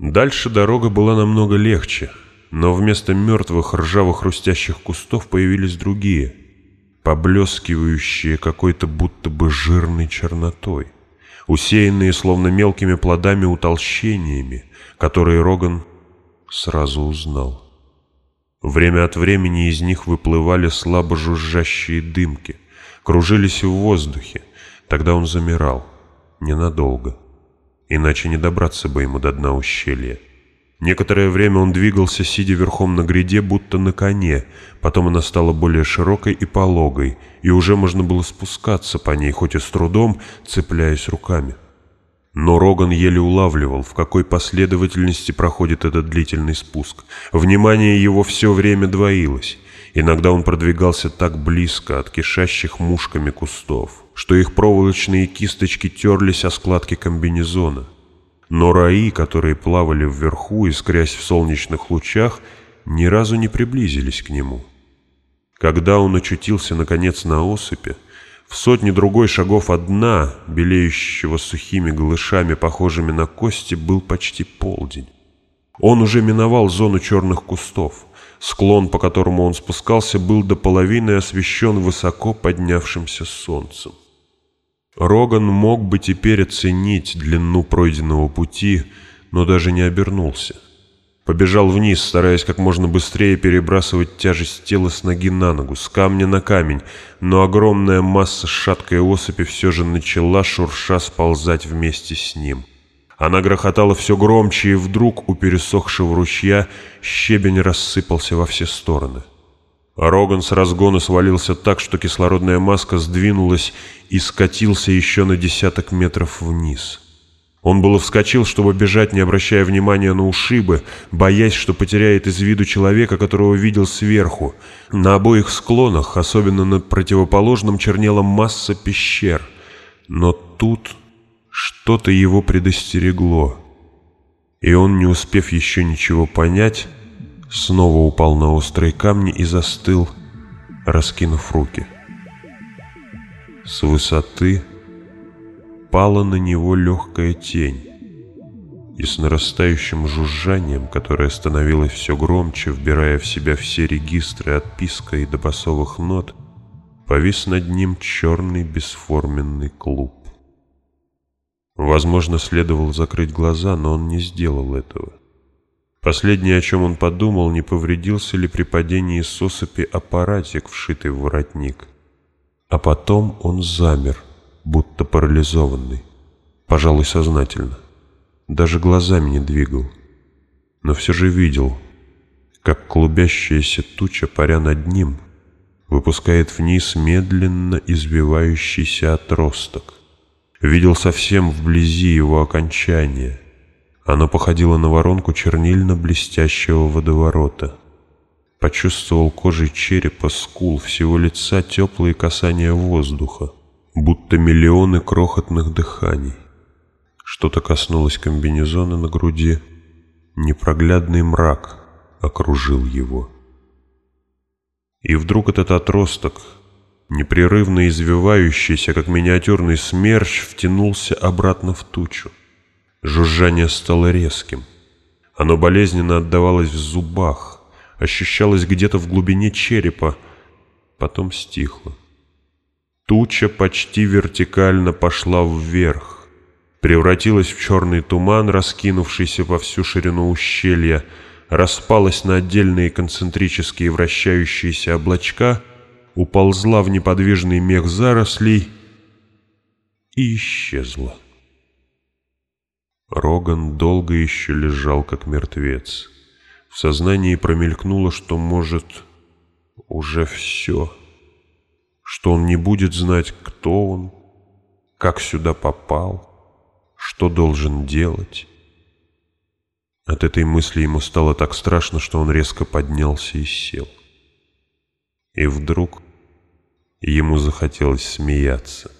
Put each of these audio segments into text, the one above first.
Дальше дорога была намного легче, но вместо мертвых ржавых хрустящих кустов появились другие, поблескивающие какой-то будто бы жирной чернотой, усеянные словно мелкими плодами утолщениями, которые Роган сразу узнал. Время от времени из них выплывали слабо жужжащие дымки, кружились в воздухе, тогда он замирал, ненадолго иначе не добраться бы ему до дна ущелья. Некоторое время он двигался, сидя верхом на гряде, будто на коне, потом она стала более широкой и пологой, и уже можно было спускаться по ней, хоть и с трудом, цепляясь руками. Но Роган еле улавливал, в какой последовательности проходит этот длительный спуск. Внимание его все время двоилось. Иногда он продвигался так близко от кишащих мушками кустов, что их проволочные кисточки терлись о складки комбинезона. Но раи, которые плавали вверху, искрясь в солнечных лучах, ни разу не приблизились к нему. Когда он очутился, наконец, на осыпи, в сотне другой шагов от дна, белеющего сухими голышами, похожими на кости, был почти полдень. Он уже миновал зону черных кустов. Склон, по которому он спускался, был до половины освещен высоко поднявшимся солнцем. Роган мог бы теперь оценить длину пройденного пути, но даже не обернулся. Побежал вниз, стараясь как можно быстрее перебрасывать тяжесть тела с ноги на ногу, с камня на камень, но огромная масса шаткой осыпи все же начала шурша сползать вместе с ним. Она грохотала все громче, и вдруг у пересохшего ручья щебень рассыпался во все стороны. Роган с разгона свалился так, что кислородная маска сдвинулась и скатился еще на десяток метров вниз. Он было вскочил, чтобы бежать, не обращая внимания на ушибы, боясь, что потеряет из виду человека, которого видел сверху. На обоих склонах, особенно на противоположном, чернела масса пещер. Но тут что-то его предостерегло. И он, не успев еще ничего понять, снова упал на острые камни и застыл, раскинув руки. С высоты пала на него легкая тень, и с нарастающим жужжанием, которое становилось все громче, вбирая в себя все регистры от писка и до басовых нот, повис над ним черный бесформенный клуб. Возможно, следовало закрыть глаза, но он не сделал этого. Последнее, о чем он подумал, не повредился ли при падении с осыпи аппаратик, вшитый в воротник. А потом он замер, будто парализованный, пожалуй, сознательно. Даже глазами не двигал, но все же видел, как клубящаяся туча, паря над ним, выпускает вниз медленно извивающийся отросток видел совсем вблизи его окончания. Оно походило на воронку чернильно-блестящего водоворота. Почувствовал кожей черепа, скул, всего лица теплые касания воздуха, будто миллионы крохотных дыханий. Что-то коснулось комбинезона на груди. Непроглядный мрак окружил его. И вдруг этот отросток, непрерывно извивающийся, как миниатюрный смерч, втянулся обратно в тучу. Жужжание стало резким. Оно болезненно отдавалось в зубах, ощущалось где-то в глубине черепа, потом стихло. Туча почти вертикально пошла вверх, превратилась в черный туман, раскинувшийся во всю ширину ущелья, распалась на отдельные концентрические вращающиеся облачка — уползла в неподвижный мех зарослей и исчезла. Роган долго еще лежал, как мертвец. В сознании промелькнуло, что, может, уже все, что он не будет знать, кто он, как сюда попал, что должен делать. От этой мысли ему стало так страшно, что он резко поднялся и сел. И вдруг ему захотелось смеяться.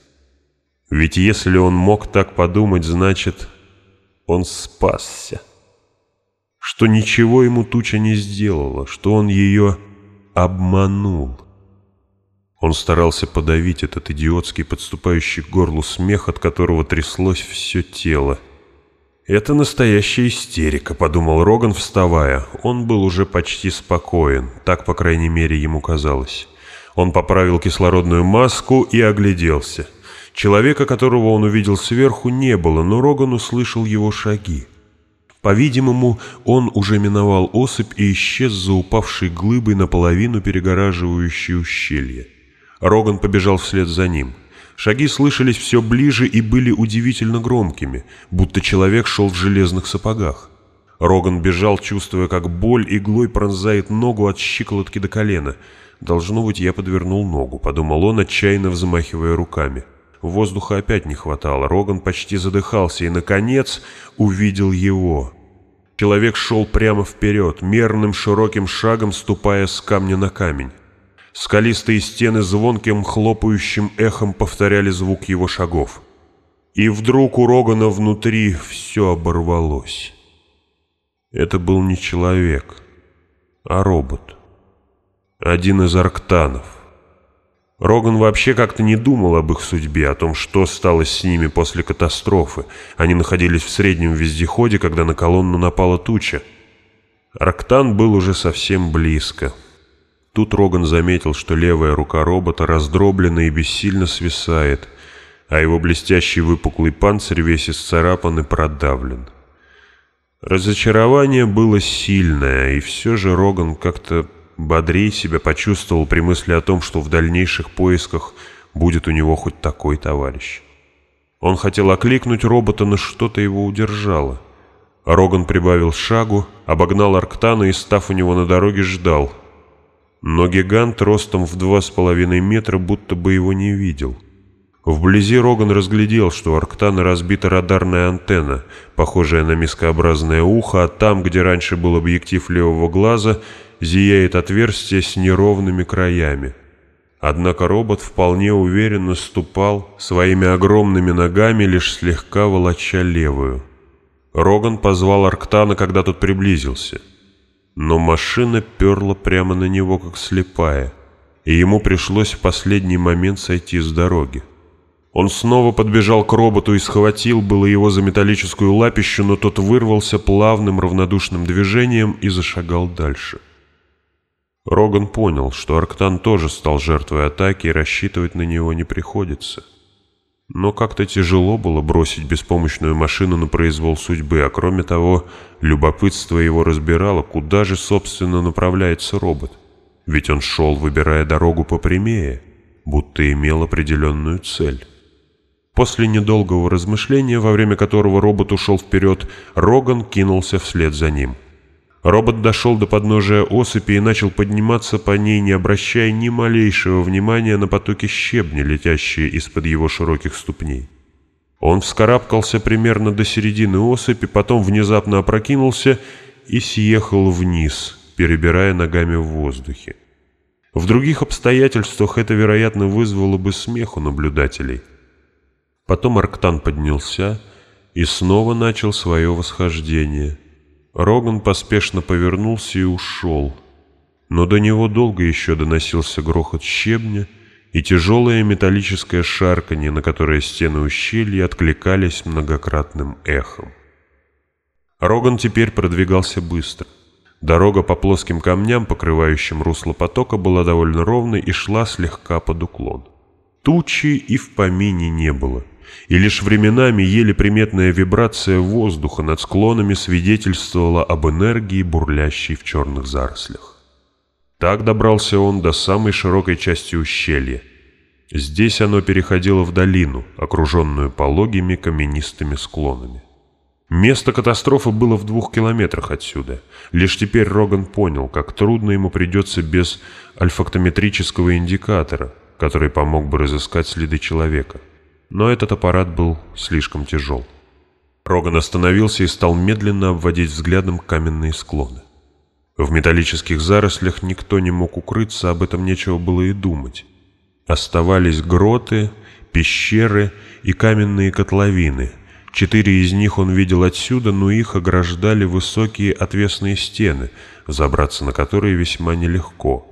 Ведь если он мог так подумать, значит, он спасся. Что ничего ему туча не сделала, что он ее обманул. Он старался подавить этот идиотский подступающий к горлу смех, от которого тряслось все тело. «Это настоящая истерика», — подумал Роган, вставая. Он был уже почти спокоен, так, по крайней мере, ему казалось. Он поправил кислородную маску и огляделся. Человека, которого он увидел сверху, не было, но Роган услышал его шаги. По-видимому, он уже миновал осыпь и исчез за упавшей глыбой наполовину перегораживающей ущелье. Роган побежал вслед за ним. Шаги слышались все ближе и были удивительно громкими, будто человек шел в железных сапогах. Роган бежал, чувствуя, как боль иглой пронзает ногу от щиколотки до колена. «Должно быть, я подвернул ногу», — подумал он, отчаянно взмахивая руками. Воздуха опять не хватало, Роган почти задыхался и, наконец, увидел его. Человек шел прямо вперед, мерным широким шагом ступая с камня на камень. Скалистые стены звонким хлопающим эхом повторяли звук его шагов. И вдруг у Рогана внутри все оборвалось. Это был не человек, а робот. Один из арктанов. Роган вообще как-то не думал об их судьбе, о том, что стало с ними после катастрофы. Они находились в среднем вездеходе, когда на колонну напала туча. Арктан был уже совсем близко. Тут Роган заметил, что левая рука робота раздроблена и бессильно свисает, а его блестящий выпуклый панцирь весь исцарапан и продавлен. Разочарование было сильное, и все же Роган как-то бодрее себя почувствовал при мысли о том, что в дальнейших поисках будет у него хоть такой товарищ. Он хотел окликнуть робота, но что-то его удержало. Роган прибавил шагу, обогнал Арктана и, став у него на дороге, ждал — но гигант ростом в два с половиной метра будто бы его не видел. Вблизи Роган разглядел, что у Арктана разбита радарная антенна, похожая на мискообразное ухо, а там, где раньше был объектив левого глаза, зияет отверстие с неровными краями. Однако робот вполне уверенно ступал своими огромными ногами, лишь слегка волоча левую. Роган позвал Арктана, когда тот приблизился — но машина перла прямо на него, как слепая, и ему пришлось в последний момент сойти с дороги. Он снова подбежал к роботу и схватил было его за металлическую лапищу, но тот вырвался плавным равнодушным движением и зашагал дальше. Роган понял, что Арктан тоже стал жертвой атаки и рассчитывать на него не приходится. Но как-то тяжело было бросить беспомощную машину на произвол судьбы, а кроме того, любопытство его разбирало, куда же, собственно, направляется робот. Ведь он шел, выбирая дорогу попрямее, будто имел определенную цель. После недолгого размышления, во время которого робот ушел вперед, Роган кинулся вслед за ним — Робот дошел до подножия осыпи и начал подниматься по ней, не обращая ни малейшего внимания на потоки щебня, летящие из-под его широких ступней. Он вскарабкался примерно до середины осыпи, потом внезапно опрокинулся и съехал вниз, перебирая ногами в воздухе. В других обстоятельствах это, вероятно, вызвало бы смех у наблюдателей. Потом Арктан поднялся и снова начал свое восхождение – Роган поспешно повернулся и ушел. Но до него долго еще доносился грохот щебня и тяжелое металлическое шарканье, на которое стены ущелья откликались многократным эхом. Роган теперь продвигался быстро. Дорога по плоским камням, покрывающим русло потока, была довольно ровной и шла слегка под уклон. Тучи и в помине не было и лишь временами еле приметная вибрация воздуха над склонами свидетельствовала об энергии, бурлящей в черных зарослях. Так добрался он до самой широкой части ущелья. Здесь оно переходило в долину, окруженную пологими каменистыми склонами. Место катастрофы было в двух километрах отсюда. Лишь теперь Роган понял, как трудно ему придется без альфактометрического индикатора, который помог бы разыскать следы человека но этот аппарат был слишком тяжел. Роган остановился и стал медленно обводить взглядом каменные склоны. В металлических зарослях никто не мог укрыться, об этом нечего было и думать. Оставались гроты, пещеры и каменные котловины. Четыре из них он видел отсюда, но их ограждали высокие отвесные стены, забраться на которые весьма нелегко.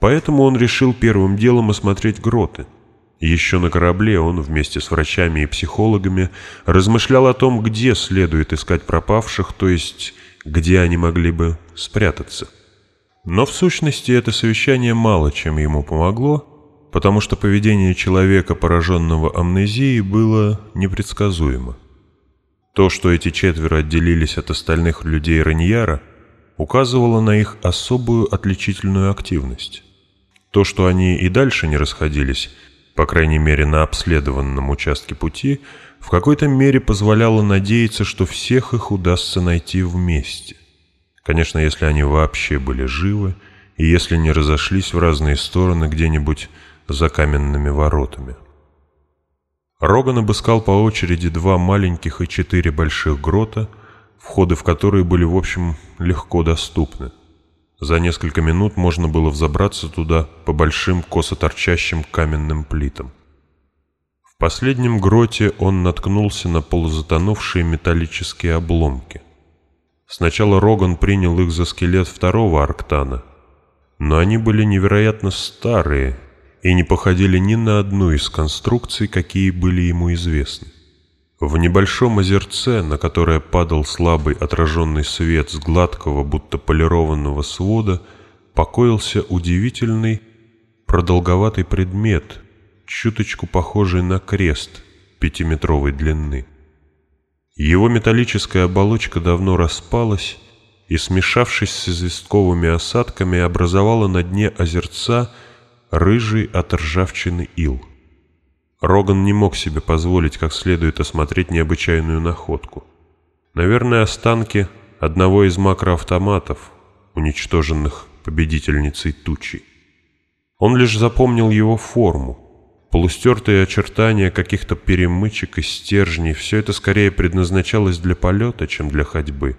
Поэтому он решил первым делом осмотреть гроты – Еще на корабле он вместе с врачами и психологами размышлял о том, где следует искать пропавших, то есть где они могли бы спрятаться. Но в сущности это совещание мало чем ему помогло, потому что поведение человека, пораженного амнезией, было непредсказуемо. То, что эти четверо отделились от остальных людей Раньяра, указывало на их особую отличительную активность. То, что они и дальше не расходились, по крайней мере на обследованном участке пути, в какой-то мере позволяло надеяться, что всех их удастся найти вместе. Конечно, если они вообще были живы, и если не разошлись в разные стороны где-нибудь за каменными воротами. Роган обыскал по очереди два маленьких и четыре больших грота, входы в которые были, в общем, легко доступны. За несколько минут можно было взобраться туда по большим косо торчащим каменным плитам. В последнем гроте он наткнулся на полузатонувшие металлические обломки. Сначала Роган принял их за скелет второго арктана, но они были невероятно старые и не походили ни на одну из конструкций, какие были ему известны. В небольшом озерце, на которое падал слабый отраженный свет с гладкого, будто полированного свода, покоился удивительный продолговатый предмет, чуточку похожий на крест пятиметровой длины. Его металлическая оболочка давно распалась и, смешавшись с известковыми осадками, образовала на дне озерца рыжий от ржавчины ил. Роган не мог себе позволить как следует осмотреть необычайную находку. Наверное, останки одного из макроавтоматов, уничтоженных победительницей тучи. Он лишь запомнил его форму. Полустертые очертания каких-то перемычек и стержней, все это скорее предназначалось для полета, чем для ходьбы.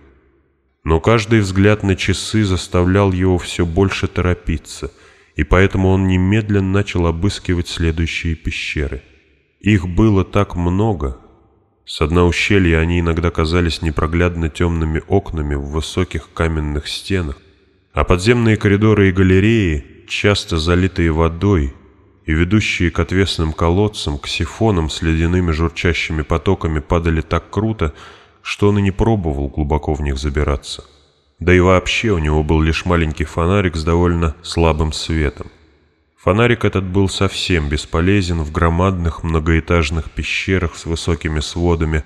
Но каждый взгляд на часы заставлял его все больше торопиться, и поэтому он немедленно начал обыскивать следующие пещеры – их было так много. С дна ущелья они иногда казались непроглядно темными окнами в высоких каменных стенах, а подземные коридоры и галереи, часто залитые водой и ведущие к отвесным колодцам, к сифонам с ледяными журчащими потоками падали так круто, что он и не пробовал глубоко в них забираться. Да и вообще у него был лишь маленький фонарик с довольно слабым светом. Фонарик этот был совсем бесполезен в громадных многоэтажных пещерах с высокими сводами,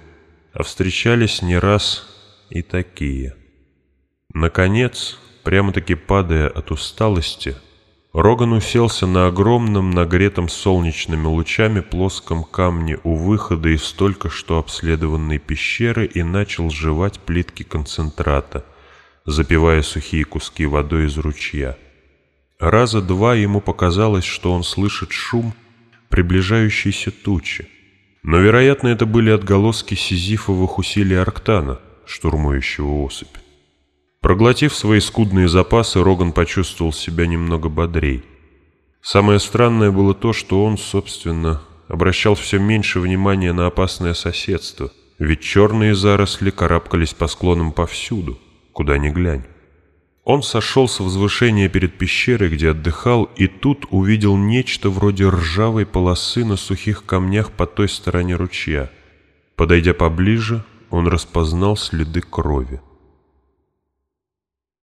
а встречались не раз и такие. Наконец, прямо-таки падая от усталости, Роган уселся на огромном, нагретом солнечными лучами плоском камне у выхода из только что обследованной пещеры и начал жевать плитки концентрата, запивая сухие куски водой из ручья. Раза два ему показалось, что он слышит шум приближающейся тучи. Но, вероятно, это были отголоски сизифовых усилий Арктана, штурмующего особь. Проглотив свои скудные запасы, Роган почувствовал себя немного бодрей. Самое странное было то, что он, собственно, обращал все меньше внимания на опасное соседство, ведь черные заросли карабкались по склонам повсюду, куда ни глянь. Он сошел с возвышения перед пещерой, где отдыхал, и тут увидел нечто вроде ржавой полосы на сухих камнях по той стороне ручья. Подойдя поближе, он распознал следы крови.